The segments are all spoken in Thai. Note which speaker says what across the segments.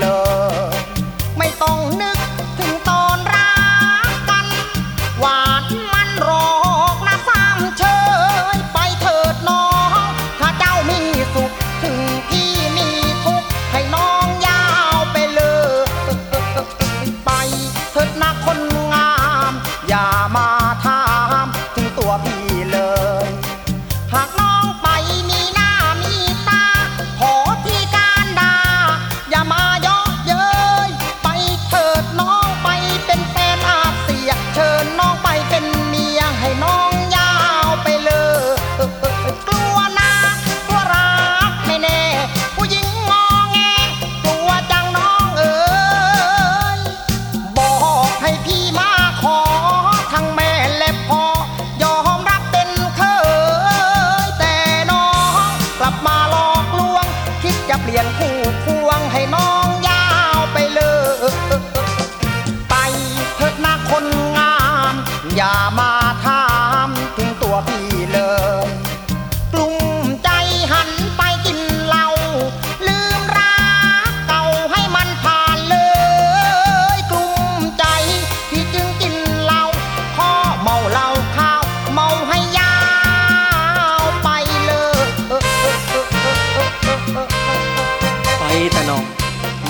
Speaker 1: เลย ไม่ต้องนึกาหลอกลวง คิดจะเปลี่ยนคู่ควงให้น้องยาวไปเลย ไปเถิดนะคนงามอย่า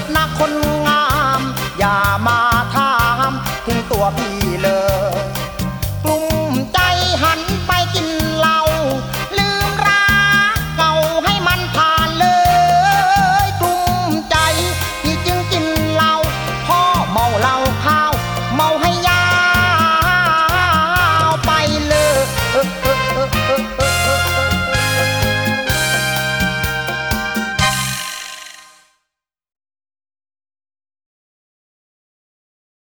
Speaker 1: ดนะคน